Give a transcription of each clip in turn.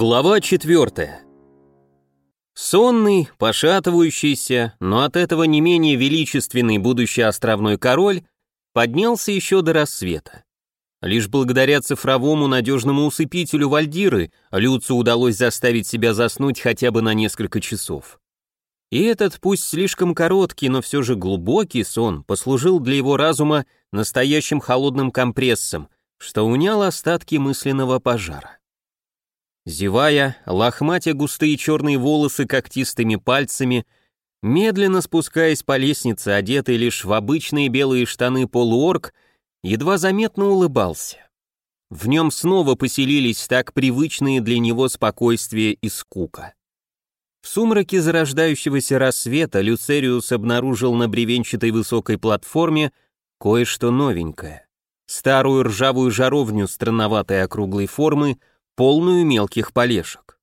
Глава четвертая. Сонный, пошатывающийся, но от этого не менее величественный будущий островной король поднялся еще до рассвета. Лишь благодаря цифровому надежному усыпителю Вальдиры Люцу удалось заставить себя заснуть хотя бы на несколько часов. И этот, пусть слишком короткий, но все же глубокий сон послужил для его разума настоящим холодным компрессом, что унял остатки мысленного пожара. Зевая, лохматя густые черные волосы когтистыми пальцами, медленно спускаясь по лестнице, одетый лишь в обычные белые штаны полуорг, едва заметно улыбался. В нем снова поселились так привычные для него спокойствие и скука. В сумраке зарождающегося рассвета Люцериус обнаружил на бревенчатой высокой платформе кое-что новенькое. Старую ржавую жаровню странноватой округлой формы, полную мелких полешек.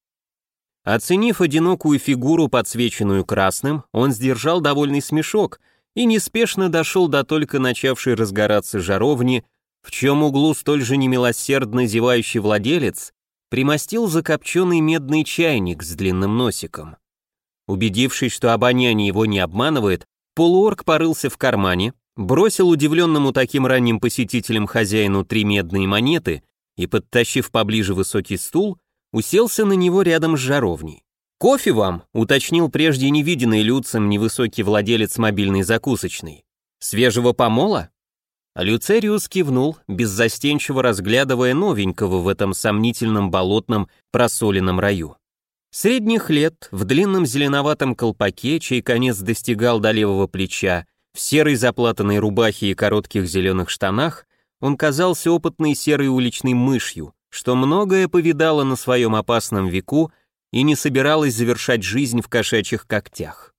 Оценив одинокую фигуру, подсвеченную красным, он сдержал довольный смешок и неспешно дошел до только начавшей разгораться жаровни, в чем углу столь же немилосердно зевающий владелец примостил закопченный медный чайник с длинным носиком. Убедившись, что обоняние его не обманывает, полуорг порылся в кармане, бросил удивленному таким ранним посетителям хозяину три медные монеты и, подтащив поближе высокий стул, уселся на него рядом с жаровней. «Кофе вам?» — уточнил прежде невиденный Люцем невысокий владелец мобильной закусочной. «Свежего помола?» Люцериус кивнул, беззастенчиво разглядывая новенького в этом сомнительном болотном просоленном раю. Средних лет, в длинном зеленоватом колпаке, чей конец достигал до левого плеча, в серой заплатанной рубахе и коротких зеленых штанах, он казался опытной серой уличной мышью, что многое повидала на своем опасном веку и не собиралась завершать жизнь в кошачьих когтях.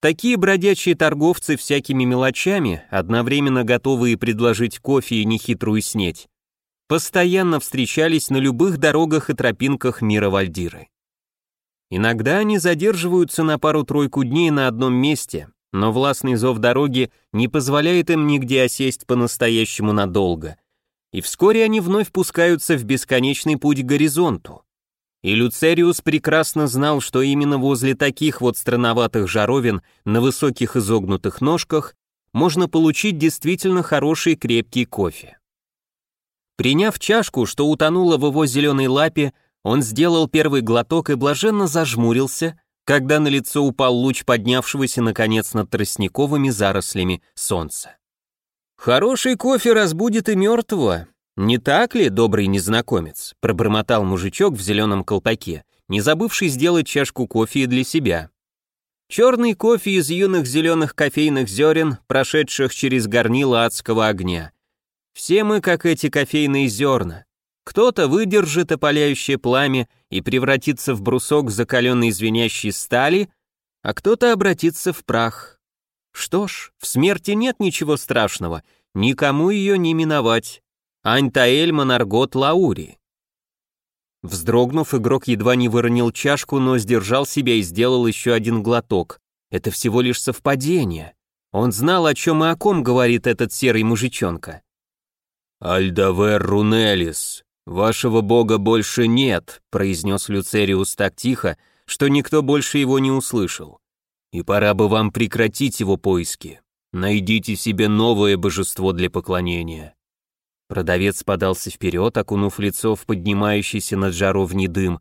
Такие бродячие торговцы всякими мелочами, одновременно готовые предложить кофе и нехитрую снеть, постоянно встречались на любых дорогах и тропинках мира Вальдиры. Иногда они задерживаются на пару-тройку дней на одном месте, но властный зов дороги не позволяет им нигде осесть по-настоящему надолго, и вскоре они вновь пускаются в бесконечный путь к горизонту. И Люцериус прекрасно знал, что именно возле таких вот странноватых жаровин на высоких изогнутых ножках можно получить действительно хороший крепкий кофе. Приняв чашку, что утонула в его зеленой лапе, он сделал первый глоток и блаженно зажмурился, когда на лицо упал луч поднявшегося наконец над тростниковыми зарослями солнца. «Хороший кофе разбудит и мертвого, не так ли, добрый незнакомец?» пробормотал мужичок в зеленом колпаке, не забывший сделать чашку кофе для себя. Черный кофе из юных зеленых кофейных зерен, прошедших через горнило адского огня. Все мы, как эти кофейные зерна, кто-то выдержит опаляющее пламя и превратится в брусок закаленной звенящей стали, а кто-то обратится в прах. Что ж, в смерти нет ничего страшного, никому ее не миновать. Антаэль Монаргот Лаури. Вздрогнув, игрок едва не выронил чашку, но сдержал себя и сделал еще один глоток. Это всего лишь совпадение. Он знал, о чем и о ком говорит этот серый мужичонка. «Альдавер Рунелис», «Вашего бога больше нет», — произнес Люцериус так тихо, что никто больше его не услышал. «И пора бы вам прекратить его поиски. Найдите себе новое божество для поклонения». Продавец подался вперед, окунув лицо в поднимающийся над жаровней дым,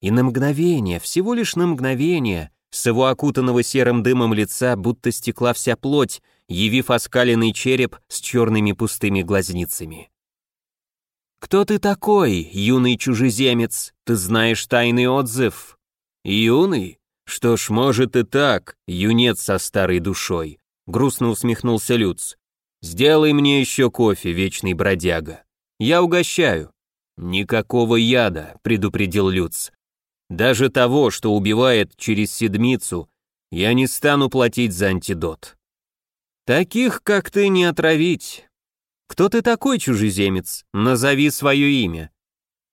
и на мгновение, всего лишь на мгновение, с его окутанного серым дымом лица будто стекла вся плоть, явив оскаленный череп с черными пустыми глазницами. «Кто ты такой, юный чужеземец? Ты знаешь тайный отзыв?» «Юный? Что ж, может и так, юнец со старой душой», — грустно усмехнулся Люц. «Сделай мне еще кофе, вечный бродяга. Я угощаю». «Никакого яда», — предупредил Люц. «Даже того, что убивает через седмицу, я не стану платить за антидот». «Таких, как ты, не отравить. Кто ты такой, чужеземец? Назови свое имя.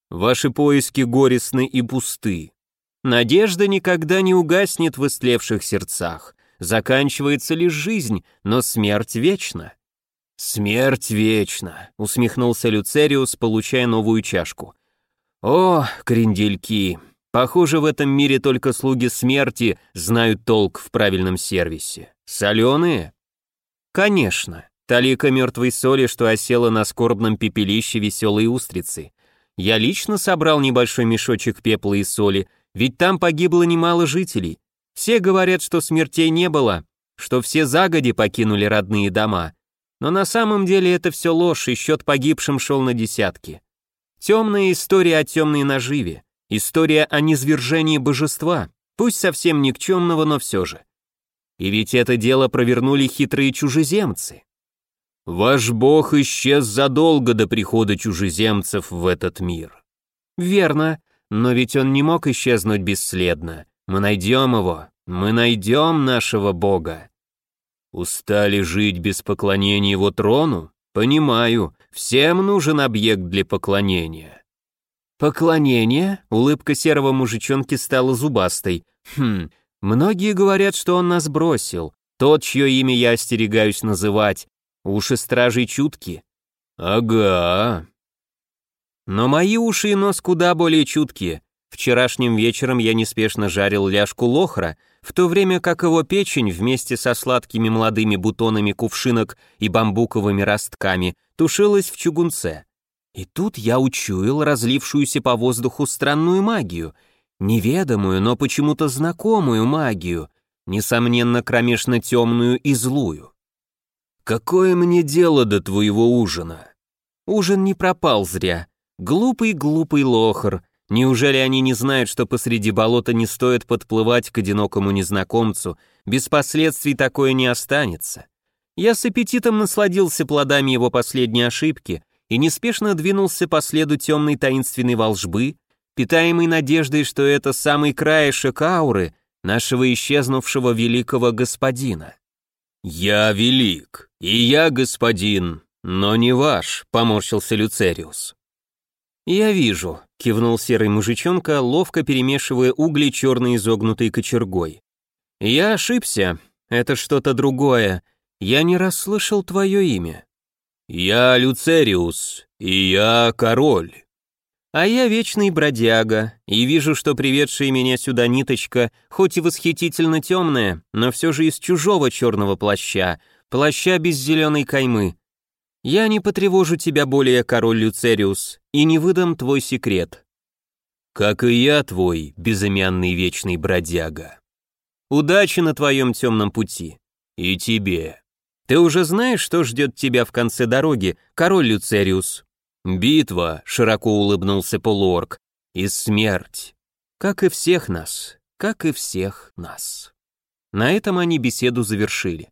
Ваши поиски горестны и пусты. Надежда никогда не угаснет в истлевших сердцах. Заканчивается лишь жизнь, но смерть вечна. «Смерть вечна», — усмехнулся Люцериус, получая новую чашку. О, крендельки, похоже, в этом мире только слуги смерти знают толк в правильном сервисе. Соленые? Конечно. Талика мертвой соли, что осела на скорбном пепелище веселой устрицы. Я лично собрал небольшой мешочек пепла и соли, ведь там погибло немало жителей. Все говорят, что смертей не было, что все загоди покинули родные дома. Но на самом деле это все ложь, и счет погибшим шел на десятки. Темная история о темной наживе, история о низвержении божества, пусть совсем никчемного, но все же. И ведь это дело провернули хитрые чужеземцы. Ваш бог исчез задолго до прихода чужеземцев в этот мир. Верно, но ведь он не мог исчезнуть бесследно. Мы найдем его, мы найдем нашего бога. Устали жить без поклонения его трону? Понимаю, всем нужен объект для поклонения. Поклонение? Улыбка серого мужичонки стала зубастой. Хм, многие говорят, что он нас бросил. Тот, чье имя я остерегаюсь называть, Уши стражей чутки. Ага. Но мои уши и нос куда более чуткие. Вчерашним вечером я неспешно жарил ляжку лохра, в то время как его печень вместе со сладкими молодыми бутонами кувшинок и бамбуковыми ростками тушилась в чугунце. И тут я учуял разлившуюся по воздуху странную магию, неведомую, но почему-то знакомую магию, несомненно, кромешно темную и злую. «Какое мне дело до твоего ужина?» Ужин не пропал зря. Глупый-глупый лохр. Неужели они не знают, что посреди болота не стоит подплывать к одинокому незнакомцу? Без последствий такое не останется. Я с аппетитом насладился плодами его последней ошибки и неспешно двинулся по следу темной таинственной волжбы, питаемой надеждой, что это самый краешек ауры нашего исчезнувшего великого господина. «Я велик, и я господин, но не ваш», — поморщился Люцериус. «Я вижу», — кивнул серый мужичонка, ловко перемешивая угли черной изогнутой кочергой. «Я ошибся, это что-то другое, я не расслышал твое имя». «Я Люцериус, и я король». А я вечный бродяга, и вижу, что приведшая меня сюда ниточка, хоть и восхитительно темная, но все же из чужого черного плаща, плаща без зеленой каймы. Я не потревожу тебя более, король Люцериус, и не выдам твой секрет. Как и я твой, безымянный вечный бродяга. Удачи на твоем темном пути. И тебе. Ты уже знаешь, что ждет тебя в конце дороги, король Люцериус? «Битва», — широко улыбнулся полуорг, — «и смерть. Как и всех нас, как и всех нас». На этом они беседу завершили.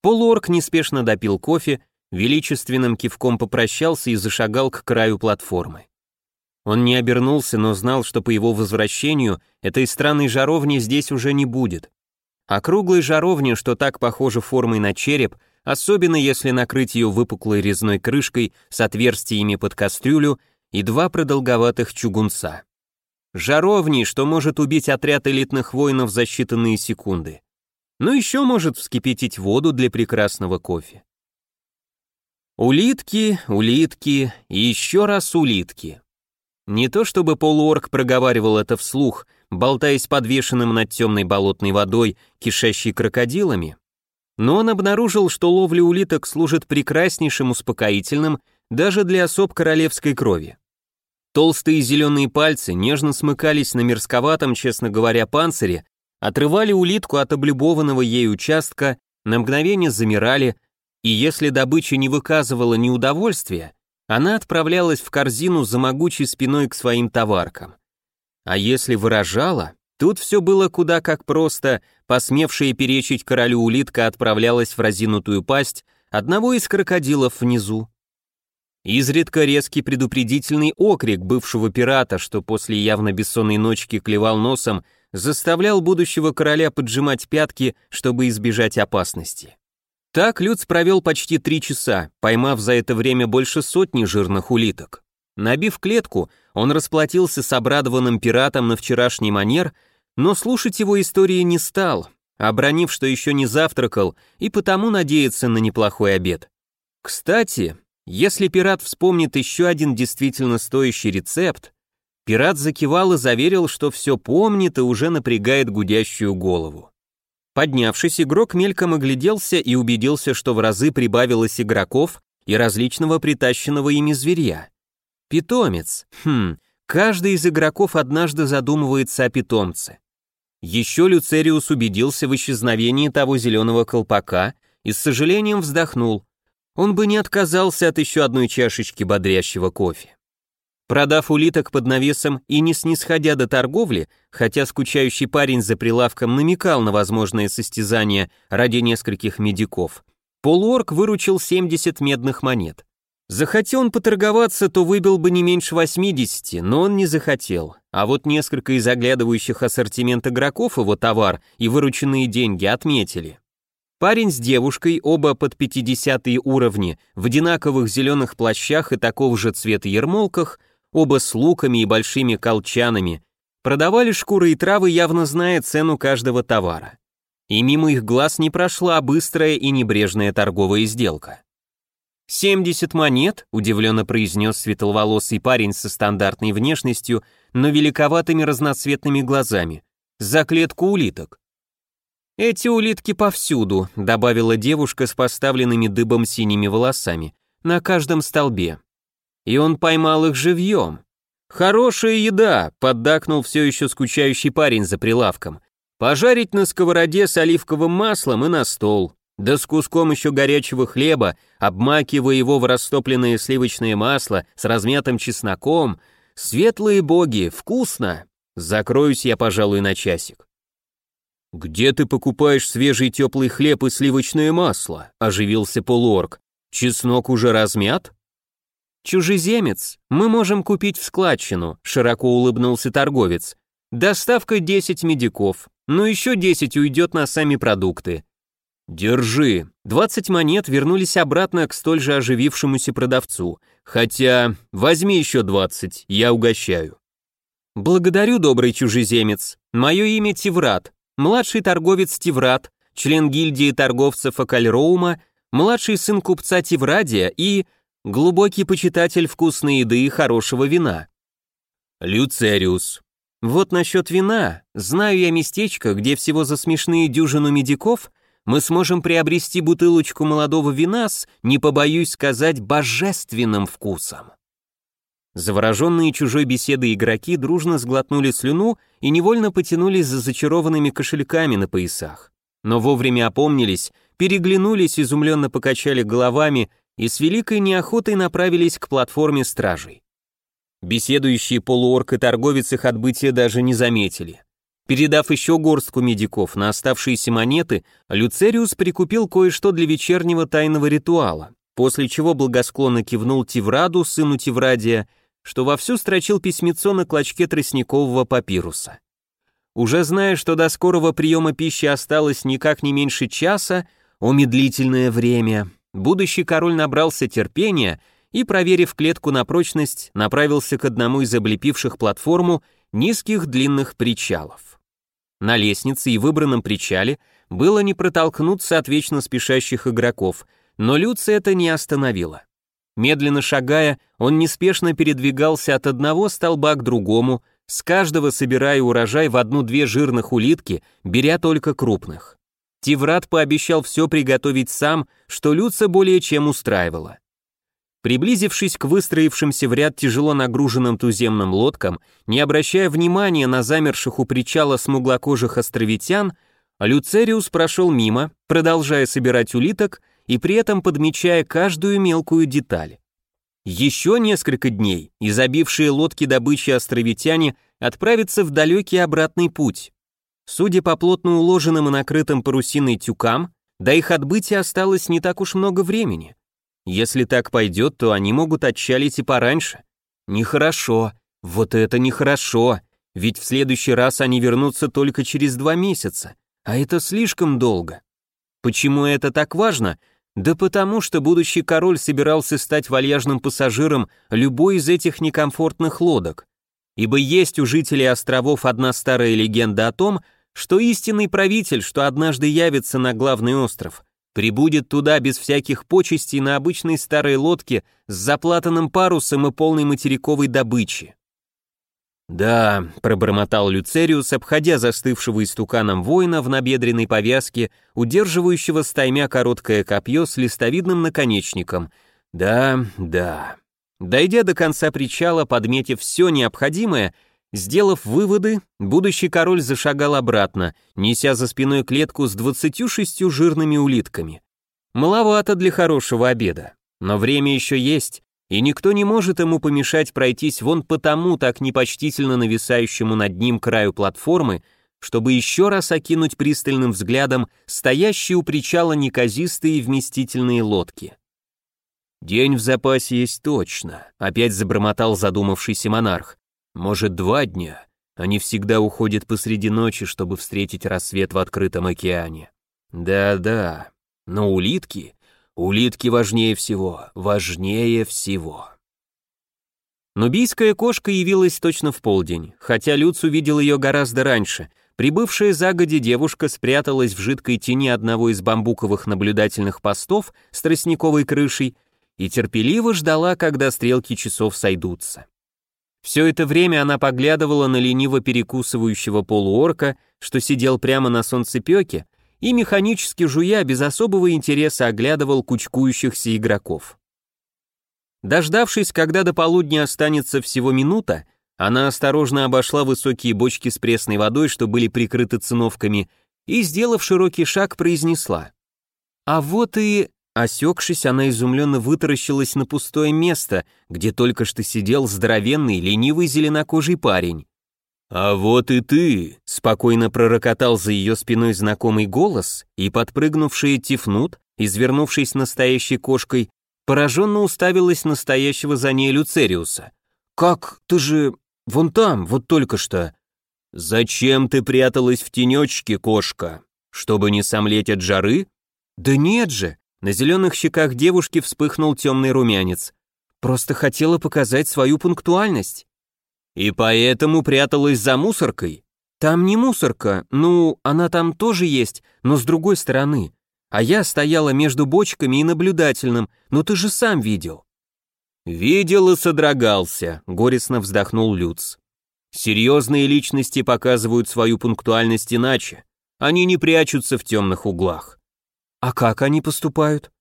Полуорг неспешно допил кофе, величественным кивком попрощался и зашагал к краю платформы. Он не обернулся, но знал, что по его возвращению этой странной жаровни здесь уже не будет. А круглой жаровни, что так похожа формой на череп, особенно если накрыть ее выпуклой резной крышкой с отверстиями под кастрюлю и два продолговатых чугунца. Жаровни, что может убить отряд элитных воинов за считанные секунды. Ну еще может вскипятить воду для прекрасного кофе. Улитки, улитки и еще раз улитки. Не то чтобы полуорг проговаривал это вслух, болтаясь подвешенным над темной болотной водой, кишащей крокодилами, но он обнаружил, что ловля улиток служит прекраснейшим успокоительным даже для особ королевской крови. Толстые зеленые пальцы нежно смыкались на мерзковатом, честно говоря, панцире, отрывали улитку от облюбованного ей участка, на мгновение замирали, и если добыча не выказывала неудовольствия, она отправлялась в корзину за могучей спиной к своим товаркам. А если выражала, Тут все было куда как просто, посмевшая перечить королю улитка отправлялась в разинутую пасть одного из крокодилов внизу. Изредка резкий предупредительный окрик бывшего пирата, что после явно бессонной ночки клевал носом, заставлял будущего короля поджимать пятки, чтобы избежать опасности. Так Люц провел почти три часа, поймав за это время больше сотни жирных улиток. Набив клетку, он расплатился с обрадованным пиратом на вчерашний манер, но слушать его истории не стал, обронив, что еще не завтракал и потому надеется на неплохой обед. Кстати, если пират вспомнит еще один действительно стоящий рецепт, Пират закивал и заверил, что все помнит и уже напрягает гудящую голову. Поднявшись, игрок мельком огляделся и убедился, что в разы прибавилось игроков и различного притащенного ими зверя. Питомец. Хм, каждый из игроков однажды задумывается о питомце. Еще Люцериус убедился в исчезновении того зеленого колпака и с сожалением вздохнул. Он бы не отказался от еще одной чашечки бодрящего кофе. Продав улиток под навесом и не снисходя до торговли, хотя скучающий парень за прилавком намекал на возможное состязание ради нескольких медиков, полуорг выручил 70 медных монет. Захотел он поторговаться, то выбил бы не меньше 80, но он не захотел. А вот несколько из оглядывающих ассортимент игроков его товар и вырученные деньги отметили. Парень с девушкой, оба под 50 уровни, в одинаковых зеленых плащах и такого же цвета ермолках, оба с луками и большими колчанами, продавали шкуры и травы, явно зная цену каждого товара. И мимо их глаз не прошла быстрая и небрежная торговая сделка. «Семьдесят монет», — удивленно произнес светловолосый парень со стандартной внешностью, но великоватыми разноцветными глазами. «За клетку улиток». «Эти улитки повсюду», — добавила девушка с поставленными дыбом синими волосами, «на каждом столбе». И он поймал их живьем. «Хорошая еда», — поддакнул все еще скучающий парень за прилавком. «Пожарить на сковороде с оливковым маслом и на стол да с куском еще горячего хлеба, обмакивая его в растопленное сливочное масло с размятым чесноком. Светлые боги, вкусно! Закроюсь я, пожалуй, на часик. «Где ты покупаешь свежий теплый хлеб и сливочное масло?» – оживился полуорг. «Чеснок уже размят?» «Чужеземец, мы можем купить в складчину», – широко улыбнулся торговец. «Доставка 10 медиков, но еще 10 уйдет на сами продукты. «Держи». Двадцать монет вернулись обратно к столь же оживившемуся продавцу. Хотя, возьми еще двадцать, я угощаю. Благодарю, добрый чужеземец. Мое имя Тиврат, младший торговец Тиврат, член гильдии торговцев Акальроума, младший сын купца Тиврадия и глубокий почитатель вкусной еды и хорошего вина. Люцериус. Вот насчет вина. Знаю я местечко, где всего за смешные дюжину медиков мы сможем приобрести бутылочку молодого вина с, не побоюсь сказать, божественным вкусом. Завороженные чужой беседой игроки дружно сглотнули слюну и невольно потянулись за зачарованными кошельками на поясах. Но вовремя опомнились, переглянулись, изумленно покачали головами и с великой неохотой направились к платформе стражей. Беседующие полуорк и торговец их отбытия даже не заметили. Передав еще горстку медиков на оставшиеся монеты, Люцериус прикупил кое-что для вечернего тайного ритуала, после чего благосклонно кивнул Тивраду, сыну Тиврадия, что вовсю строчил письмецо на клочке тростникового папируса. Уже зная, что до скорого приема пищи осталось никак не меньше часа, о медлительное время, будущий король набрался терпения и, проверив клетку на прочность, направился к одному из облепивших платформу низких длинных причалов. На лестнице и выбранном причале было не протолкнуться от вечно спешащих игроков, но Люци это не остановило. Медленно шагая, он неспешно передвигался от одного столба к другому, с каждого собирая урожай в одну-две жирных улитки, беря только крупных. Тиврат пообещал все приготовить сам, что Люца более чем устраивало. Приблизившись к выстроившимся в ряд тяжело нагруженным туземным лодкам, не обращая внимания на замерших у причала смуглокожих островитян, Люцериус прошел мимо, продолжая собирать улиток и при этом подмечая каждую мелкую деталь. Еще несколько дней и забившие лодки добычи островитяне отправятся в далекий обратный путь. Судя по плотно уложенным и накрытым парусиной тюкам, до их отбытия осталось не так уж много времени. Если так пойдет, то они могут отчалить и пораньше. Нехорошо, вот это нехорошо, ведь в следующий раз они вернутся только через два месяца, а это слишком долго. Почему это так важно? Да потому что будущий король собирался стать вальяжным пассажиром любой из этих некомфортных лодок. Ибо есть у жителей островов одна старая легенда о том, что истинный правитель, что однажды явится на главный остров, прибудет туда без всяких почестей на обычной старой лодке с заплатанным парусом и полной материковой добычи. «Да», — пробормотал Люцериус, обходя застывшего истуканом воина в набедренной повязке, удерживающего стаймя короткое копье с листовидным наконечником. «Да, да». Дойдя до конца причала, подметив все необходимое, сделав выводы, будущий король зашагал обратно, неся за спиной клетку с двадцатью шестью жирными улитками. Маловато для хорошего обеда, но время еще есть, и никто не может ему помешать пройтись вон по тому так непочтительно нависающему над ним краю платформы, чтобы еще раз окинуть пристальным взглядом стоящие у причала неказистые вместительные лодки. «День в запасе есть точно», — опять забормотал задумавшийся монарх. «Может, два дня? Они всегда уходят посреди ночи, чтобы встретить рассвет в открытом океане. Да-да, но улитки Улитки важнее всего, важнее всего. Нубийская кошка явилась точно в полдень, хотя Люц увидел ее гораздо раньше. Прибывшая загоди девушка спряталась в жидкой тени одного из бамбуковых наблюдательных постов с тростниковой крышей и терпеливо ждала, когда стрелки часов сойдутся. Все это время она поглядывала на лениво перекусывающего полуорка, что сидел прямо на солнцепеке, и механически жуя без особого интереса оглядывал кучкующихся игроков. Дождавшись, когда до полудня останется всего минута, она осторожно обошла высокие бочки с пресной водой, что были прикрыты циновками, и, сделав широкий шаг, произнесла. «А вот и...» Осекшись, она изумленно вытаращилась на пустое место, где только что сидел здоровенный, ленивый зеленокожий парень. «А вот и ты!» — спокойно пророкотал за ее спиной знакомый голос, и подпрыгнувшая Тифнут, извернувшись настоящей кошкой, пораженно уставилась настоящего за ней Люцериуса. «Как? Ты же... вон там, вот только что...» «Зачем ты пряталась в тенечке, кошка? Чтобы не сомлеть от жары?» «Да нет же!» На зеленых щеках девушки вспыхнул темный румянец. «Просто хотела показать свою пунктуальность». И поэтому пряталась за мусоркой? Там не мусорка, ну, она там тоже есть, но с другой стороны. А я стояла между бочками и наблюдательным, но ты же сам видел. Видел и содрогался, горестно вздохнул Люц. Серьезные личности показывают свою пунктуальность иначе. Они не прячутся в темных углах. А как они поступают?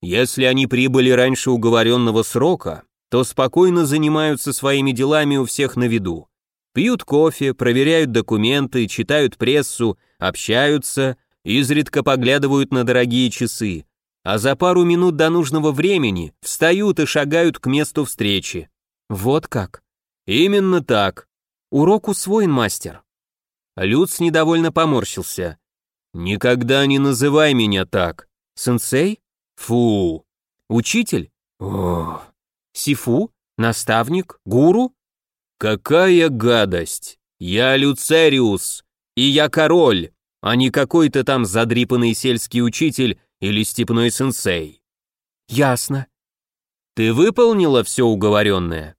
Если они прибыли раньше уговоренного срока, то спокойно занимаются своими делами у всех на виду. Пьют кофе, проверяют документы, читают прессу, общаются, изредка поглядывают на дорогие часы, а за пару минут до нужного времени встают и шагают к месту встречи. Вот как. Именно так. Урок усвоен, мастер. Люц недовольно поморщился. Никогда не называй меня так. Сенсей? Фу. Учитель? Ох. Сифу? Наставник? Гуру? Какая гадость! Я Люцериус, и я король, а не какой-то там задрипанный сельский учитель или степной сенсей. Ясно. Ты выполнила все уговоренное?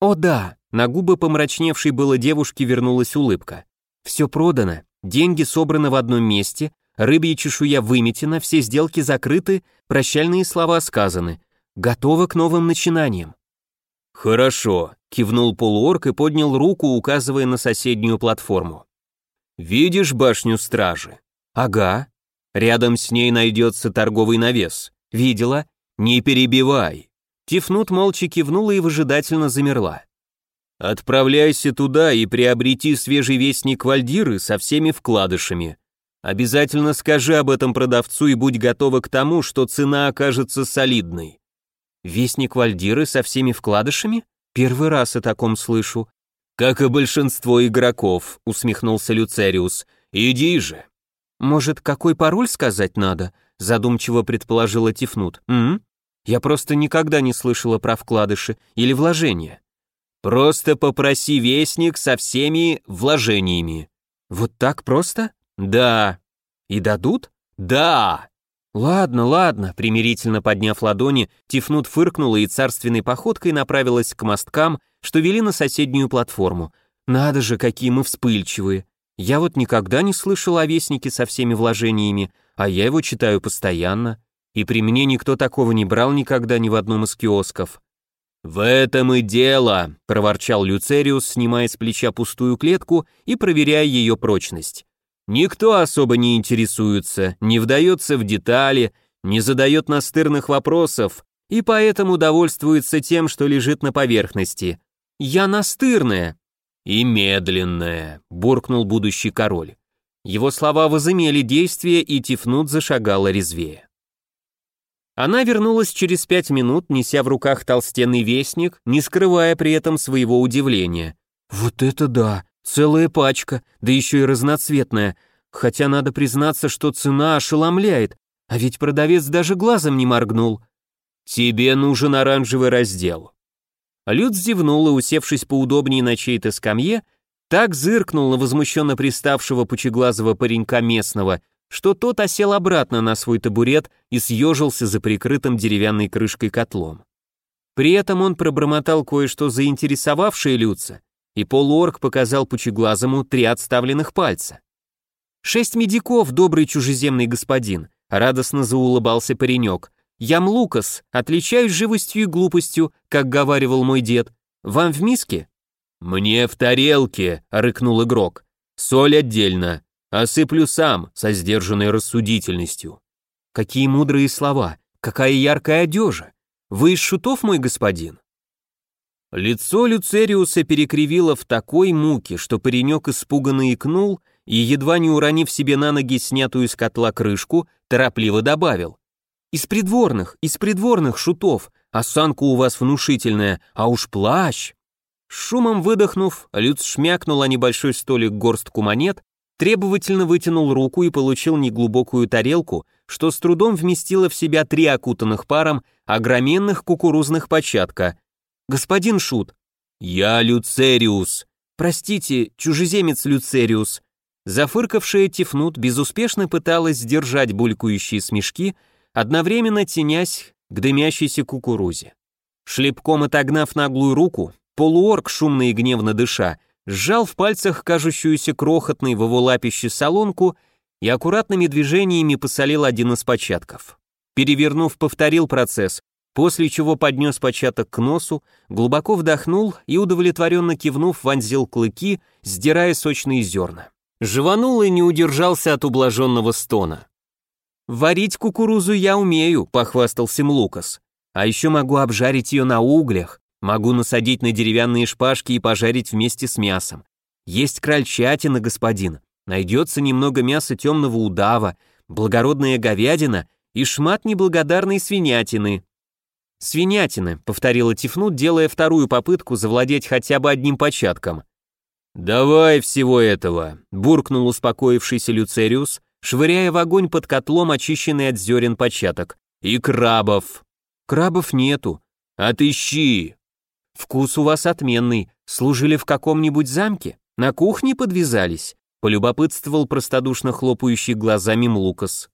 О да, на губы помрачневшей было девушки вернулась улыбка. Все продано, деньги собраны в одном месте, рыбья чешуя выметена, все сделки закрыты, прощальные слова сказаны. Готова к новым начинаниям. Хорошо, кивнул полуорк и поднял руку, указывая на соседнюю платформу. Видишь башню стражи? Ага. Рядом с ней найдется торговый навес. Видела? Не перебивай. Тифнут молча кивнула и выжидательно замерла. Отправляйся туда и приобрети свежий вестник Вальдиры со всеми вкладышами. Обязательно скажи об этом продавцу и будь готова к тому, что цена окажется солидной. Вестник Вальдиры со всеми вкладышами? Первый раз о таком слышу. Как и большинство игроков, усмехнулся Люцериус. Иди же. Может, какой пароль сказать надо? Задумчиво предположила Тифнут. М? Я просто никогда не слышала про вкладыши или вложения. Просто попроси вестник со всеми вложениями. Вот так просто? Да. И дадут? Да. «Ладно, ладно», примирительно подняв ладони, Тифнут фыркнула и царственной походкой направилась к мосткам, что вели на соседнюю платформу. «Надо же, какие мы вспыльчивые! Я вот никогда не слышал о вестнике со всеми вложениями, а я его читаю постоянно, и при мне никто такого не брал никогда ни в одном из киосков». «В этом и дело», — проворчал Люцериус, снимая с плеча пустую клетку и проверяя ее прочность. «Никто особо не интересуется, не вдается в детали, не задает настырных вопросов, и поэтому довольствуется тем, что лежит на поверхности. Я настырная». «И медленная», — буркнул будущий король. Его слова возымели действие, и Тифнут зашагала резвее. Она вернулась через пять минут, неся в руках толстенный вестник, не скрывая при этом своего удивления. «Вот это да! Целая пачка, да еще и разноцветная. Хотя надо признаться, что цена ошеломляет, а ведь продавец даже глазом не моргнул. Тебе нужен оранжевый раздел». Люд зевнул и, усевшись поудобнее на чьей-то скамье, так зыркнул на возмущенно приставшего пучеглазого паренька местного, что тот осел обратно на свой табурет и съежился за прикрытым деревянной крышкой котлом. При этом он пробормотал кое-что заинтересовавшее Люца, и полуорг показал пучеглазому три отставленных пальца. «Шесть медиков, добрый чужеземный господин», — радостно заулыбался паренек. «Ям Лукас, отличаюсь живостью и глупостью, как говаривал мой дед. Вам в миске?» «Мне в тарелке», — рыкнул игрок. «Соль отдельно. Осыплю сам, со сдержанной рассудительностью. Какие мудрые слова, какая яркая одежа. Вы из шутов, мой господин? Лицо Люцериуса перекривило в такой муке, что паренек испуганно икнул и, едва не уронив себе на ноги снятую из котла крышку, торопливо добавил. «Из придворных, из придворных шутов, осанка у вас внушительная, а уж плащ!» Шумом выдохнув, Люц шмякнул о небольшой столик горстку монет требовательно вытянул руку и получил неглубокую тарелку, что с трудом вместило в себя три окутанных паром огроменных кукурузных початка. «Господин Шут!» «Я Люцериус!» «Простите, чужеземец Люцериус!» Зафыркавшая Тифнут безуспешно пыталась сдержать булькающие смешки, одновременно тенясь к дымящейся кукурузе. Шлепком отогнав наглую руку, полуорг, шумно и гневно дыша, сжал в пальцах кажущуюся крохотной в его лапище солонку и аккуратными движениями посолил один из початков. Перевернув, повторил процесс, после чего поднес початок к носу, глубоко вдохнул и, удовлетворенно кивнув, вонзил клыки, сдирая сочные зерна. Жеванул и не удержался от ублаженного стона. «Варить кукурузу я умею», — похвастался Млукас. «А еще могу обжарить ее на углях, Могу насадить на деревянные шпажки и пожарить вместе с мясом. Есть крольчатина, господин. Найдется немного мяса темного удава, благородная говядина и шмат неблагодарной свинятины. «Свинятины», — повторила Тифнут, делая вторую попытку завладеть хотя бы одним початком. «Давай всего этого», — буркнул успокоившийся Люцериус, швыряя в огонь под котлом очищенный от зерен початок. «И крабов». «Крабов нету». «Отыщи», «Вкус у вас отменный. Служили в каком-нибудь замке? На кухне подвязались?» полюбопытствовал простодушно хлопающий глазами Млукас.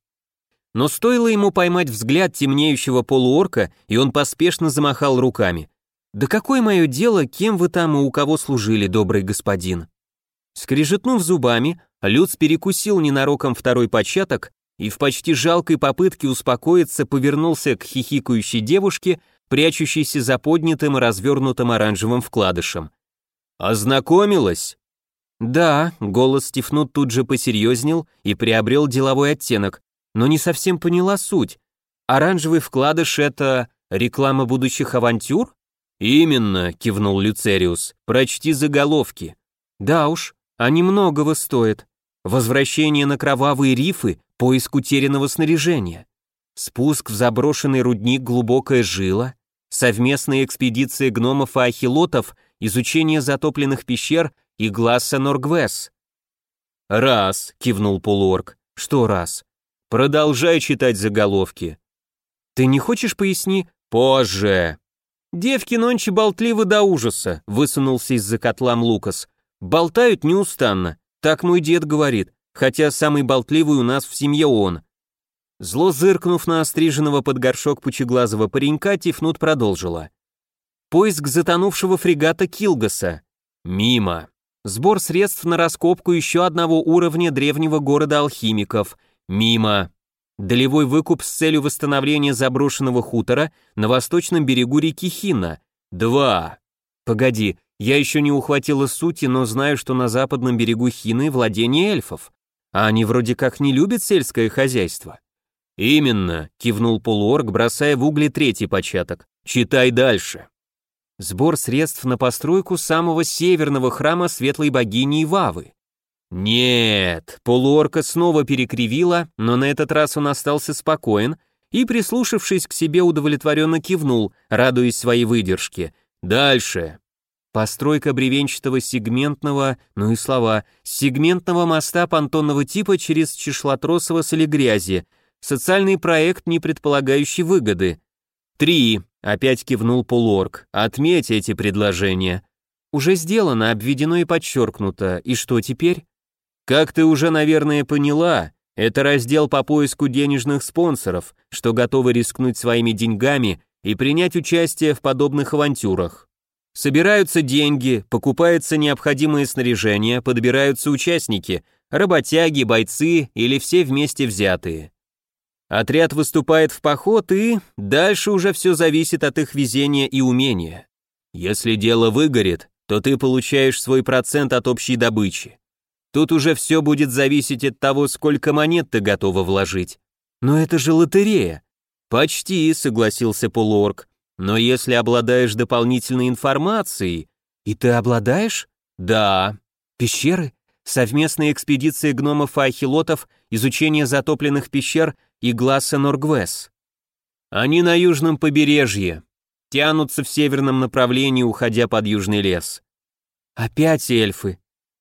Но стоило ему поймать взгляд темнеющего полуорка, и он поспешно замахал руками. «Да какое мое дело, кем вы там и у кого служили, добрый господин?» Скрежетнув зубами, Люц перекусил ненароком второй початок и в почти жалкой попытке успокоиться повернулся к хихикающей девушке прячущийся за поднятым и развернутым оранжевым вкладышем. «Ознакомилась?» «Да», — голос Стефнут тут же посерьезнел и приобрел деловой оттенок, но не совсем поняла суть. «Оранжевый вкладыш — это реклама будущих авантюр?» «Именно», — кивнул Люцериус, — «прочти заголовки». «Да уж, они многого стоят. Возвращение на кровавые рифы, поиск утерянного снаряжения. Спуск в заброшенный рудник «Глубокая жила», совместные экспедиции гномов и ахилотов, изучение затопленных пещер и гласса Норгвес. «Раз», — кивнул полуорг. «Что раз?» «Продолжай читать заголовки». «Ты не хочешь поясни?» «Позже». «Девки нонче болтливы до ужаса», — высунулся из-за котла Лукас. «Болтают неустанно, так мой дед говорит, хотя самый болтливый у нас в семье он. Зло зыркнув на остриженного под горшок пучеглазого паренька, Тифнут продолжила. Поиск затонувшего фрегата Килгаса. Мимо. Сбор средств на раскопку еще одного уровня древнего города алхимиков. Мимо. Долевой выкуп с целью восстановления заброшенного хутора на восточном берегу реки Хинна. Два. Погоди, я еще не ухватила сути, но знаю, что на западном берегу Хины владение эльфов. А они вроде как не любят сельское хозяйство. Именно, кивнул полуорг, бросая в угли третий початок. Читай дальше. Сбор средств на постройку самого северного храма светлой богини Ивавы. Нет, полуорка снова перекривила, но на этот раз он остался спокоен и, прислушавшись к себе, удовлетворенно кивнул, радуясь своей выдержке. Дальше. Постройка бревенчатого сегментного, ну и слова, сегментного моста понтонного типа через Чешлотросово солегрязи, социальный проект, не предполагающий выгоды. Три. Опять кивнул полуорг. Отметь эти предложения. Уже сделано, обведено и подчеркнуто. И что теперь? Как ты уже, наверное, поняла, это раздел по поиску денежных спонсоров, что готовы рискнуть своими деньгами и принять участие в подобных авантюрах. Собираются деньги, покупается необходимое снаряжение, подбираются участники, работяги, бойцы или все вместе взятые. Отряд выступает в поход и дальше уже все зависит от их везения и умения. Если дело выгорит, то ты получаешь свой процент от общей добычи. Тут уже все будет зависеть от того, сколько монет ты готова вложить. Но это же лотерея. Почти, согласился полуорг. Но если обладаешь дополнительной информацией... И ты обладаешь? Да. Пещеры? Совместная экспедиция гномов и ахилотов, изучение затопленных пещер и глаза Норгвес. Они на южном побережье, тянутся в северном направлении, уходя под южный лес. Опять эльфы.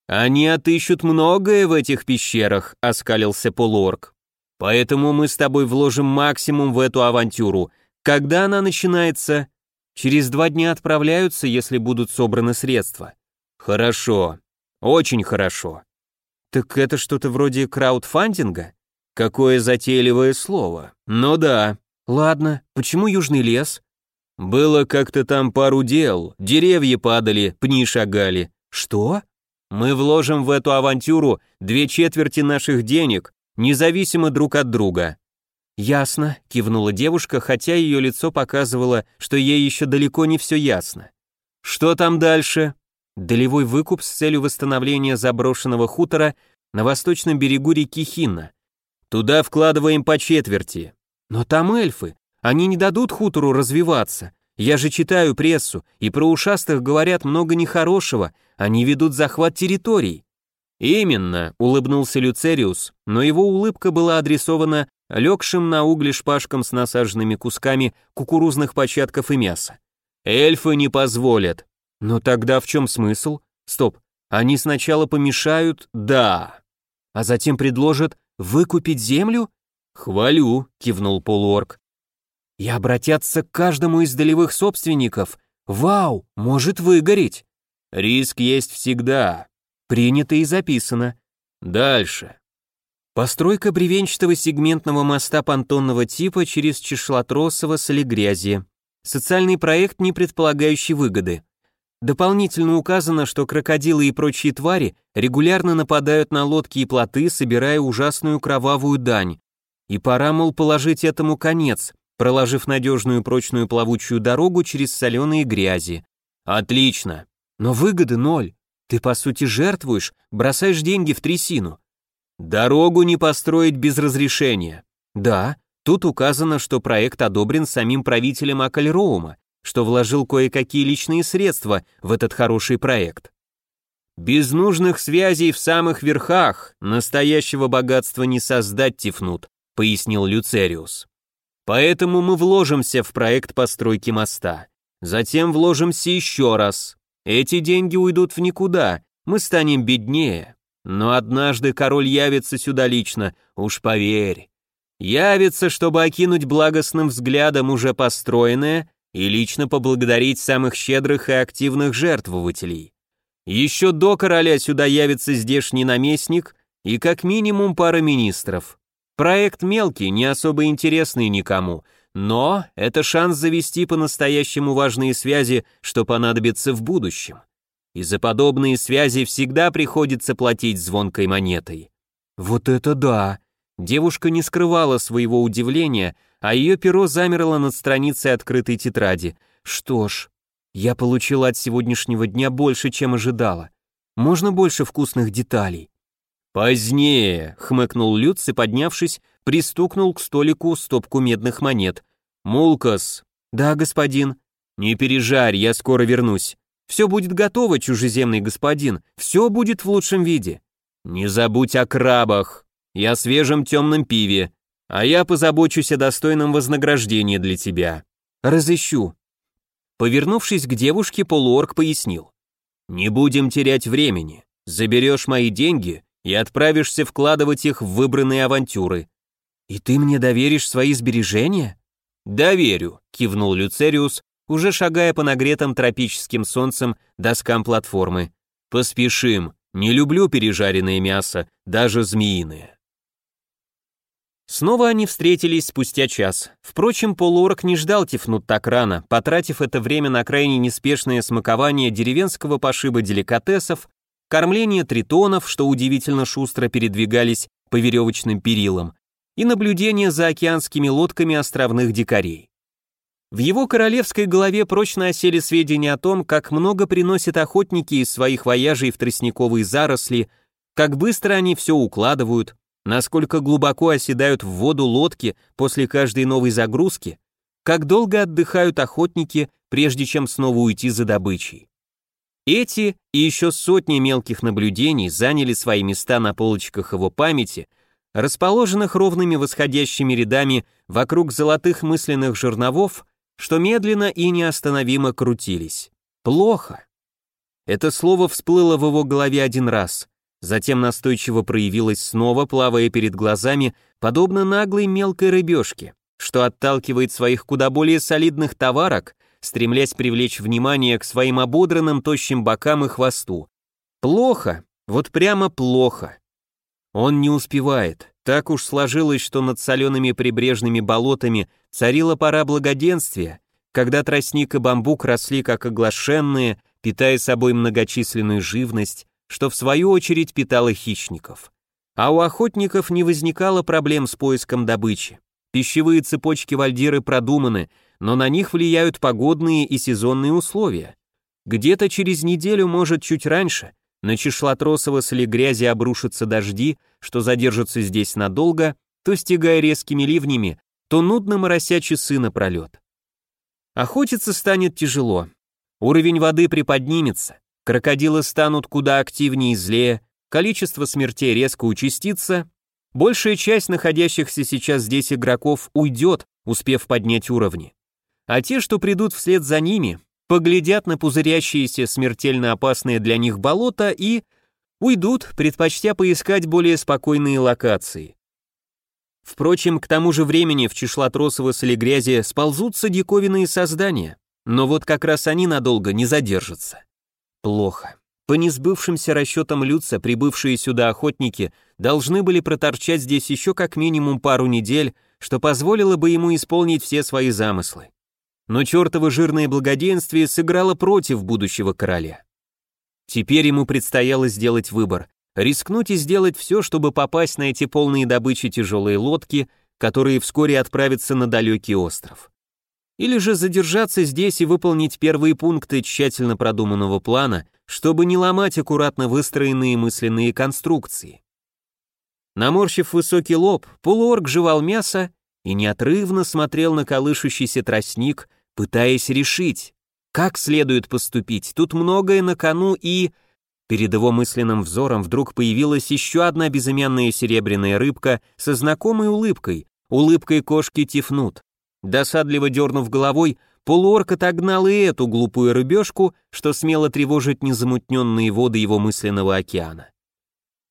«Они отыщут многое в этих пещерах», — оскалился полуорг. «Поэтому мы с тобой вложим максимум в эту авантюру. Когда она начинается?» «Через два дня отправляются, если будут собраны средства». «Хорошо. Очень хорошо». «Так это что-то вроде краудфандинга?» «Какое затейливое слово. Ну да». «Ладно, почему Южный лес?» «Было как-то там пару дел. Деревья падали, пни шагали». «Что?» Мы вложим в эту авантюру две четверти наших денег, независимо друг от друга». «Ясно», — кивнула девушка, хотя ее лицо показывало, что ей еще далеко не все ясно. «Что там дальше?» Долевой выкуп с целью восстановления заброшенного хутора на восточном берегу реки Хинна. Туда вкладываем по четверти. Но там эльфы, они не дадут хутору развиваться. Я же читаю прессу, и про ушастых говорят много нехорошего, они ведут захват территорий». «Именно», — улыбнулся Люцериус, но его улыбка была адресована легшим на угли шпажкам с насаженными кусками кукурузных початков и мяса. «Эльфы не позволят». «Но тогда в чем смысл? Стоп, они сначала помешают, да, а затем предложат выкупить землю?» «Хвалю», — кивнул полуорг. «И обратятся к каждому из долевых собственников. Вау, может выгореть!» Риск есть всегда. Принято и записано. Дальше. Постройка бревенчатого сегментного моста понтонного типа через Чешлотросово Солигрязье. Социальный проект, не предполагающий выгоды. Дополнительно указано, что крокодилы и прочие твари регулярно нападают на лодки и плоты, собирая ужасную кровавую дань. И пора, мол, положить этому конец, проложив надежную прочную плавучую дорогу через соленые грязи. Отлично. Но выгоды ноль. Ты, по сути, жертвуешь, бросаешь деньги в трясину. Дорогу не построить без разрешения. Да, тут указано, что проект одобрен самим правителем Акальроума, что вложил кое-какие личные средства в этот хороший проект. Без нужных связей в самых верхах настоящего богатства не создать, Тифнут, пояснил Люцериус. Поэтому мы вложимся в проект постройки моста. Затем вложимся еще раз, эти деньги уйдут в никуда, мы станем беднее. Но однажды король явится сюда лично, уж поверь. Явится, чтобы окинуть благостным взглядом уже построенное и лично поблагодарить самых щедрых и активных жертвователей. Еще до короля сюда явится здешний наместник и как минимум пара министров. Проект мелкий, не особо интересный никому, но это шанс завести по-настоящему важные связи, что понадобится в будущем. И за подобные связи всегда приходится платить звонкой монетой. Вот это да! Девушка не скрывала своего удивления, а ее перо замерло над страницей открытой тетради. Что ж, Я получила от сегодняшнего дня больше, чем ожидала. Можно больше вкусных деталей?» «Позднее», — хмыкнул Люц и, поднявшись, пристукнул к столику стопку медных монет. «Мулкас». «Да, господин». «Не пережарь, я скоро вернусь. Все будет готово, чужеземный господин, все будет в лучшем виде. Не забудь о крабах и о свежем темном пиве, а я позабочусь о достойном вознаграждении для тебя. Разыщу». Повернувшись к девушке, полуорг пояснил. «Не будем терять времени. Заберешь мои деньги и отправишься вкладывать их в выбранные авантюры. И ты мне доверишь свои сбережения? Доверю, кивнул Люцериус, уже шагая по нагретым тропическим солнцем доскам платформы. Поспешим, не люблю пережаренное мясо, даже змеиное. Снова они встретились спустя час. Впрочем, полуорг не ждал тифнуть так рано, потратив это время на крайне неспешное смакование деревенского пошиба деликатесов кормление тритонов, что удивительно шустро передвигались по веревочным перилам, и наблюдение за океанскими лодками островных дикарей. В его королевской голове прочно осели сведения о том, как много приносят охотники из своих вояжей в тростниковые заросли, как быстро они все укладывают, насколько глубоко оседают в воду лодки после каждой новой загрузки, как долго отдыхают охотники, прежде чем снова уйти за добычей. Эти и еще сотни мелких наблюдений заняли свои места на полочках его памяти, расположенных ровными восходящими рядами вокруг золотых мысленных жерновов, что медленно и неостановимо крутились. Плохо. Это слово всплыло в его голове один раз, затем настойчиво проявилось снова, плавая перед глазами, подобно наглой мелкой рыбешке, что отталкивает своих куда более солидных товарок стремлясь привлечь внимание к своим ободранным тощим бокам и хвосту. Плохо, вот прямо плохо. Он не успевает. Так уж сложилось, что над солеными прибрежными болотами царила пора благоденствия, когда тростник и бамбук росли как оглашенные, питая собой многочисленную живность, что в свою очередь питало хищников. А у охотников не возникало проблем с поиском добычи. Пищевые цепочки вальдиры продуманы, но на них влияют погодные и сезонные условия. Где-то через неделю, может, чуть раньше, на Чешлотросово с грязи обрушатся дожди, что задержатся здесь надолго, то стягая резкими ливнями, то нудно морося часы напролет. Охотиться станет тяжело. Уровень воды приподнимется, крокодилы станут куда активнее и злее, количество смертей резко участится, большая часть находящихся сейчас здесь игроков уйдет, успев поднять уровни а те, что придут вслед за ними, поглядят на пузырящиеся смертельно опасные для них болота и уйдут, предпочтя поискать более спокойные локации. Впрочем, к тому же времени в Чешлотросово грязи сползутся диковинные создания, но вот как раз они надолго не задержатся. Плохо. По несбывшимся расчетам Люца, прибывшие сюда охотники должны были проторчать здесь еще как минимум пару недель, что позволило бы ему исполнить все свои замыслы но чертово жирное благоденствие сыграло против будущего короля. Теперь ему предстояло сделать выбор, рискнуть и сделать все, чтобы попасть на эти полные добычи тяжелые лодки, которые вскоре отправятся на далекий остров. Или же задержаться здесь и выполнить первые пункты тщательно продуманного плана, чтобы не ломать аккуратно выстроенные мысленные конструкции. Наморщив высокий лоб, полуорг жевал мясо и неотрывно смотрел на колышущийся тростник, пытаясь решить, как следует поступить. Тут многое на кону и... Перед его мысленным взором вдруг появилась еще одна безымянная серебряная рыбка со знакомой улыбкой, улыбкой кошки Тифнут. Досадливо дернув головой, полуорк отогнал и эту глупую рыбешку, что смело тревожит незамутненные воды его мысленного океана.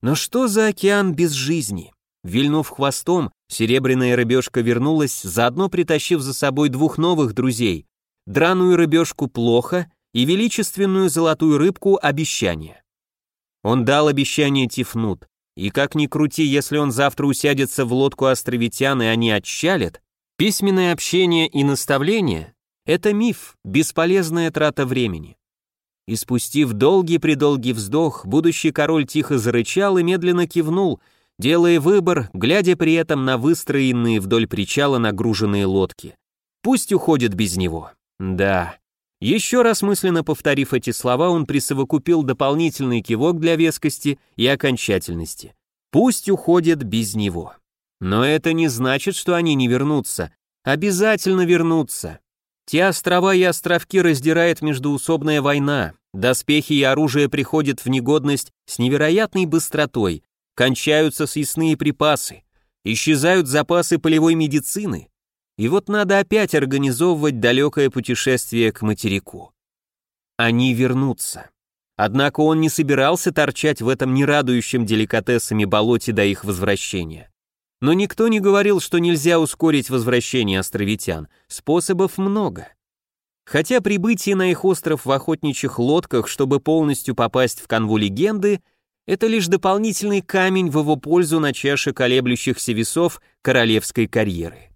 Но что за океан без жизни? Вильнув хвостом, серебряная рыбешка вернулась, заодно притащив за собой двух новых друзей, драную рыбешку плохо и величественную золотую рыбку обещание. Он дал обещание Тифнут, и как ни крути, если он завтра усядется в лодку островитян и они отчалят, письменное общение и наставление — это миф, бесполезная трата времени. И спустив долгий-предолгий вздох, будущий король тихо зарычал и медленно кивнул — делая выбор, глядя при этом на выстроенные вдоль причала нагруженные лодки. Пусть уходят без него. Да, Еще раз мысленно повторив эти слова, он присовокупил дополнительный кивок для вескости и окончательности. Пусть уходят без него. Но это не значит, что они не вернутся. Обязательно вернутся. Те острова и островки раздирает междуусобная война. Доспехи и оружие приходят в негодность с невероятной быстротой. Кончаются съестные припасы. Исчезают запасы полевой медицины. И вот надо опять организовывать далекое путешествие к материку. Они вернутся. Однако он не собирался торчать в этом нерадующем деликатесами болоте до их возвращения. Но никто не говорил, что нельзя ускорить возвращение островитян. Способов много. Хотя прибытие на их остров в охотничьих лодках, чтобы полностью попасть в канву легенды, это лишь дополнительный камень в его пользу на чаше колеблющихся весов королевской карьеры.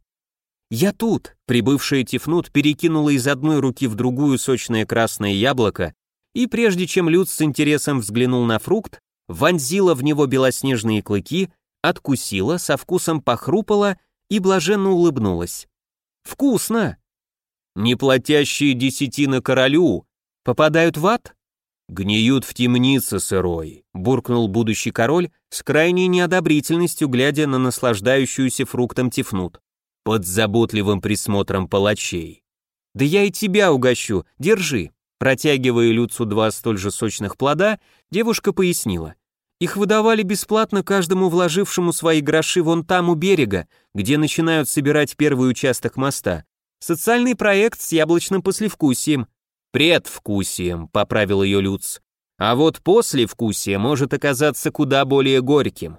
«Я тут!» Прибывшая Тифнут перекинула из одной руки в другую сочное красное яблоко, и прежде чем Люц с интересом взглянул на фрукт, вонзила в него белоснежные клыки, откусила, со вкусом похрупала и блаженно улыбнулась. «Вкусно!» «Неплатящие десятины королю попадают в ад?» «Гниют в темнице сырой», — буркнул будущий король с крайней неодобрительностью, глядя на наслаждающуюся фруктом Тифнут под заботливым присмотром палачей. «Да я и тебя угощу, держи». Протягивая Люцу два столь же сочных плода, девушка пояснила. Их выдавали бесплатно каждому вложившему свои гроши вон там у берега, где начинают собирать первый участок моста. Социальный проект с яблочным послевкусием. Предвкусием, поправил ее Люц. А вот послевкусие может оказаться куда более горьким.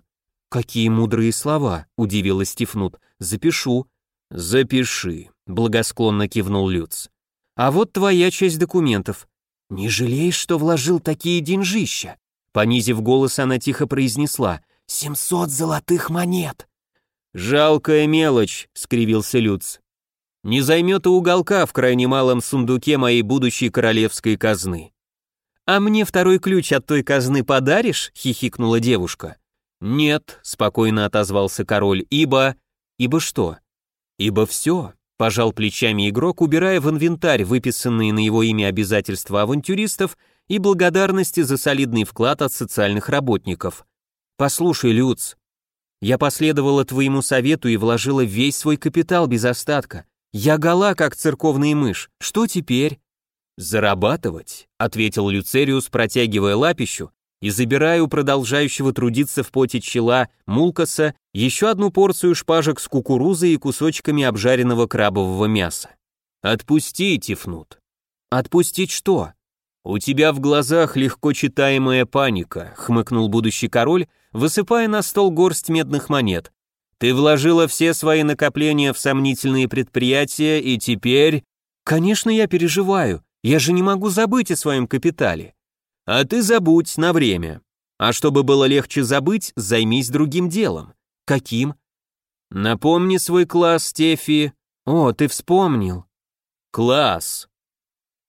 Какие мудрые слова, удивилась Стефнут. Запишу. «Запиши», — благосклонно кивнул Люц. «А вот твоя часть документов. Не жалеешь, что вложил такие деньжища?» Понизив голос, она тихо произнесла. «Семьсот золотых монет!» «Жалкая мелочь», — скривился Люц. «Не займет и уголка в крайне малом сундуке моей будущей королевской казны». «А мне второй ключ от той казны подаришь?» — хихикнула девушка. «Нет», — спокойно отозвался король, — «ибо...» «Ибо что?» Ибо все, пожал плечами игрок, убирая в инвентарь выписанные на его имя обязательства авантюристов и благодарности за солидный вклад от социальных работников. Послушай, Люц, я последовала твоему совету и вложила весь свой капитал без остатка. Я гола, как церковный мышь. Что теперь? Зарабатывать, ответил Люцериус, протягивая лапищу, и забираю у продолжающего трудиться в поте чела Мулкаса еще одну порцию шпажек с кукурузой и кусочками обжаренного крабового мяса. «Отпусти, Тифнут». «Отпустить что?» «У тебя в глазах легко читаемая паника», — хмыкнул будущий король, высыпая на стол горсть медных монет. «Ты вложила все свои накопления в сомнительные предприятия, и теперь...» «Конечно, я переживаю. Я же не могу забыть о своем капитале. А ты забудь на время. А чтобы было легче забыть, займись другим делом. Каким? Напомни свой класс, Стефи. О, ты вспомнил. Класс.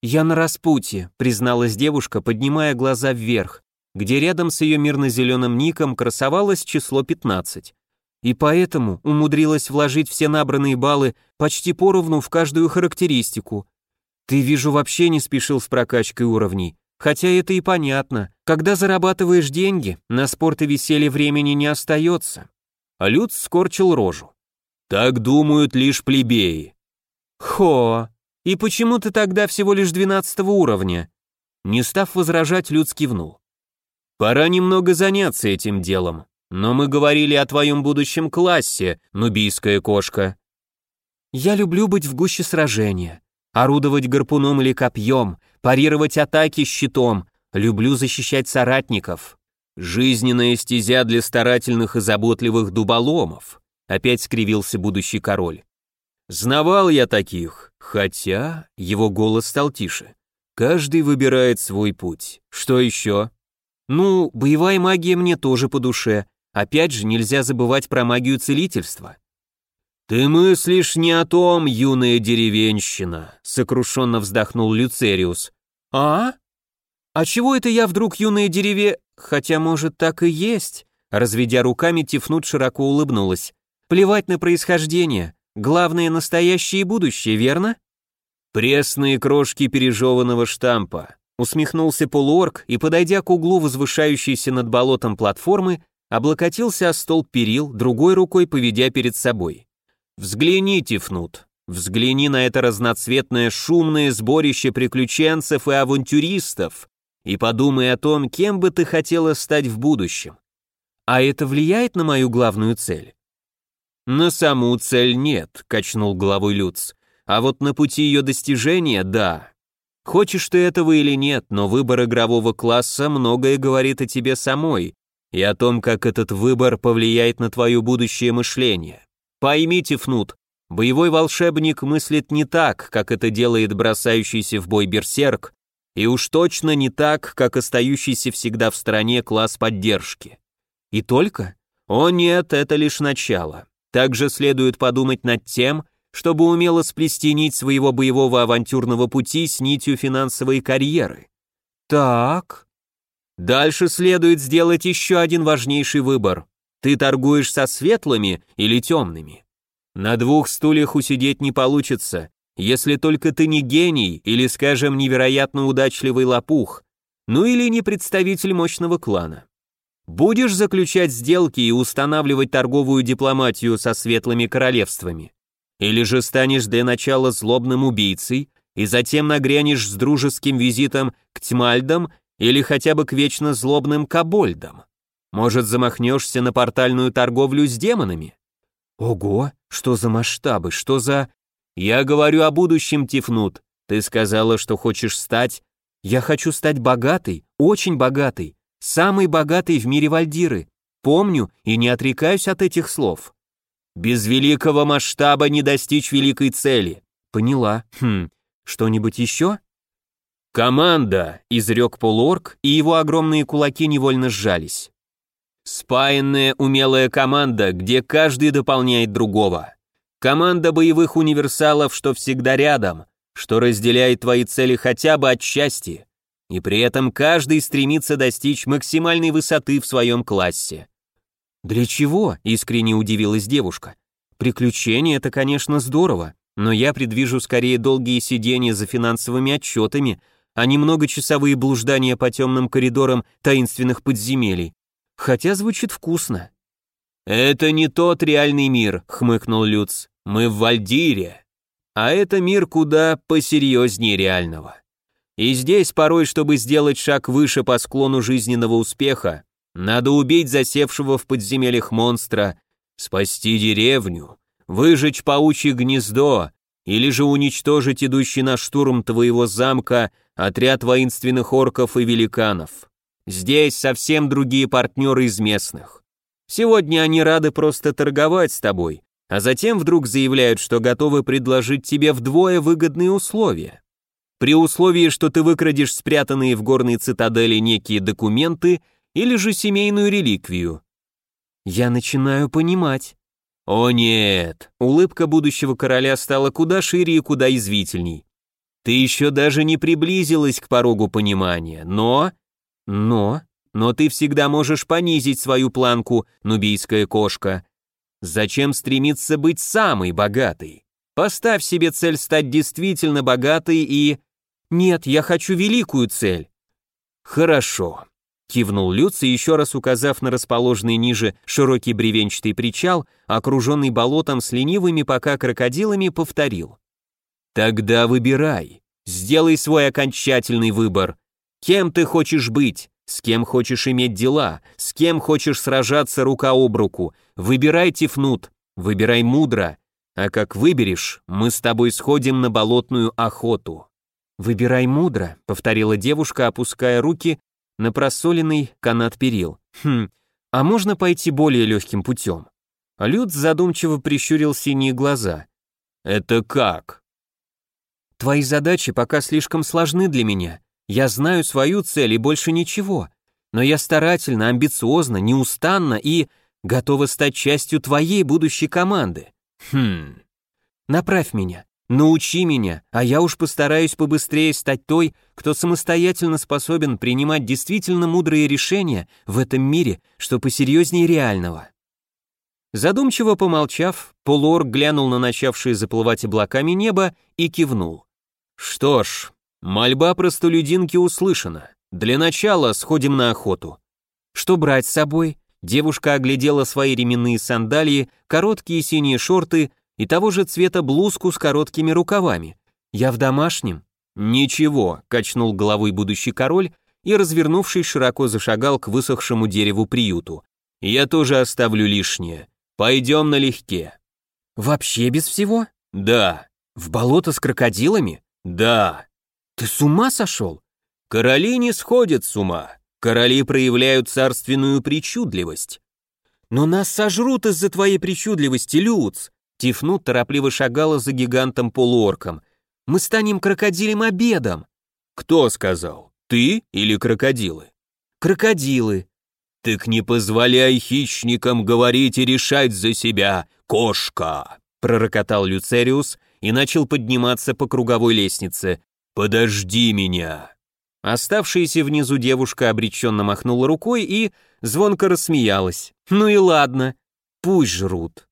Я на распутье, призналась девушка, поднимая глаза вверх, где рядом с ее мирно-зеленым ником красовалось число 15. И поэтому умудрилась вложить все набранные баллы почти поровну в каждую характеристику. Ты, вижу, вообще не спешил с прокачкой уровней. Хотя это и понятно. Когда зарабатываешь деньги, на спорт и веселье времени не остается. А Люц скорчил рожу. Так думают лишь плебеи. Хо, и почему ты тогда всего лишь двенадцатого уровня? Не став возражать, Люц кивнул. Пора немного заняться этим делом. Но мы говорили о твоем будущем классе, нубийская кошка. Я люблю быть в гуще сражения орудовать гарпуном или копьем, парировать атаки щитом, люблю защищать соратников. Жизненная стезя для старательных и заботливых дуболомов, опять скривился будущий король. Знавал я таких, хотя его голос стал тише. Каждый выбирает свой путь. Что еще? Ну, боевая магия мне тоже по душе. Опять же, нельзя забывать про магию целительства. «Ты мыслишь не о том, юная деревенщина», — сокрушенно вздохнул Люцериус. «А? А чего это я вдруг юная дереве... Хотя, может, так и есть?» Разведя руками, Тифнут широко улыбнулась. «Плевать на происхождение. Главное, настоящее и будущее, верно?» Пресные крошки пережеванного штампа. Усмехнулся полуорг и, подойдя к углу возвышающейся над болотом платформы, облокотился о стол перил, другой рукой поведя перед собой. «Взгляните, Фнут, взгляни на это разноцветное шумное сборище приключенцев и авантюристов и подумай о том, кем бы ты хотела стать в будущем. А это влияет на мою главную цель?» «На саму цель нет», — качнул головой Люц. «А вот на пути ее достижения — да. Хочешь ты этого или нет, но выбор игрового класса многое говорит о тебе самой и о том, как этот выбор повлияет на твое будущее мышление. Поймите, Фнут, боевой волшебник мыслит не так, как это делает бросающийся в бой берсерк, и уж точно не так, как остающийся всегда в стороне класс поддержки. И только? О нет, это лишь начало. Также следует подумать над тем, чтобы умело сплести нить своего боевого авантюрного пути с нитью финансовой карьеры. Так. Дальше следует сделать еще один важнейший выбор. Ты торгуешь со светлыми или темными? На двух стульях усидеть не получится, если только ты не гений или, скажем, невероятно удачливый лопух, ну или не представитель мощного клана. Будешь заключать сделки и устанавливать торговую дипломатию со светлыми королевствами? Или же станешь для начала злобным убийцей и затем нагрянешь с дружеским визитом к Тьмальдам или хотя бы к вечно злобным кобольдам? Может, замахнешься на портальную торговлю с демонами? Ого, что за масштабы, что за... Я говорю о будущем, Тифнут. Ты сказала, что хочешь стать... Я хочу стать богатой, очень богатой, самой богатой в мире Вальдиры. Помню и не отрекаюсь от этих слов. Без великого масштаба не достичь великой цели. Поняла. Хм, что-нибудь еще? Команда, изрек полуорг, и его огромные кулаки невольно сжались. Спаянная умелая команда, где каждый дополняет другого. Команда боевых универсалов, что всегда рядом, что разделяет твои цели хотя бы отчасти, и при этом каждый стремится достичь максимальной высоты в своем классе. «Для чего?» — искренне удивилась девушка. «Приключения — это, конечно, здорово, но я предвижу скорее долгие сидения за финансовыми отчетами, а не многочасовые блуждания по темным коридорам таинственных подземелий. Хотя звучит вкусно». «Это не тот реальный мир», — хмыкнул Люц. «Мы в Вальдире. А это мир куда посерьезнее реального. И здесь порой, чтобы сделать шаг выше по склону жизненного успеха, надо убить засевшего в подземельях монстра, спасти деревню, выжечь паучье гнездо или же уничтожить идущий на штурм твоего замка отряд воинственных орков и великанов. Здесь совсем другие партнеры из местных. Сегодня они рады просто торговать с тобой, а затем вдруг заявляют, что готовы предложить тебе вдвое выгодные условия. При условии, что ты выкрадешь спрятанные в горной цитадели некие документы – или же семейную реликвию. Я начинаю понимать. О нет, улыбка будущего короля стала куда шире и куда извительней. Ты еще даже не приблизилась к порогу понимания, но... Но... Но ты всегда можешь понизить свою планку, нубийская кошка. Зачем стремиться быть самой богатой? Поставь себе цель стать действительно богатой и... Нет, я хочу великую цель. Хорошо. Кивнул Люци, еще раз указав на расположенный ниже широкий бревенчатый причал, окруженный болотом с ленивыми пока крокодилами, повторил. «Тогда выбирай. Сделай свой окончательный выбор. Кем ты хочешь быть? С кем хочешь иметь дела? С кем хочешь сражаться рука об руку? Выбирай, Тифнут. Выбирай мудро. А как выберешь, мы с тобой сходим на болотную охоту». «Выбирай мудро», — повторила девушка, опуская руки на просоленный канат перил. Хм, а можно пойти более легким путем? Люд задумчиво прищурил синие глаза. Это как? Твои задачи пока слишком сложны для меня. Я знаю свою цель и больше ничего. Но я старательно, амбициозно, неустанно и готова стать частью твоей будущей команды. Хм. Направь меня. Научи меня, а я уж постараюсь побыстрее стать той, кто самостоятельно способен принимать действительно мудрые решения в этом мире, что посерьезнее реального. Задумчиво помолчав, полуорг глянул на начавшие заплывать облаками небо и кивнул. Что ж, мольба простолюдинки услышана. Для начала сходим на охоту. Что брать с собой? Девушка оглядела свои ременные сандалии, короткие синие шорты и того же цвета блузку с короткими рукавами. Я в домашнем. Ничего, качнул головой будущий король и, развернувшись, широко зашагал к высохшему дереву приюту. Я тоже оставлю лишнее. Пойдем налегке. Вообще без всего? Да. В болото с крокодилами? Да. Ты с ума сошел? Короли не сходят с ума. Короли проявляют царственную причудливость. Но нас сожрут из-за твоей причудливости, Люц. Тифнут торопливо шагала за гигантом-полуорком. Мы станем крокодилем обедом. Кто сказал? Ты или крокодилы? Крокодилы. Так не позволяй хищникам говорить и решать за себя, кошка, пророкотал Люцериус и начал подниматься по круговой лестнице. Подожди меня. Оставшаяся внизу девушка обреченно махнула рукой и звонко рассмеялась. «Ну и ладно, пусть жрут».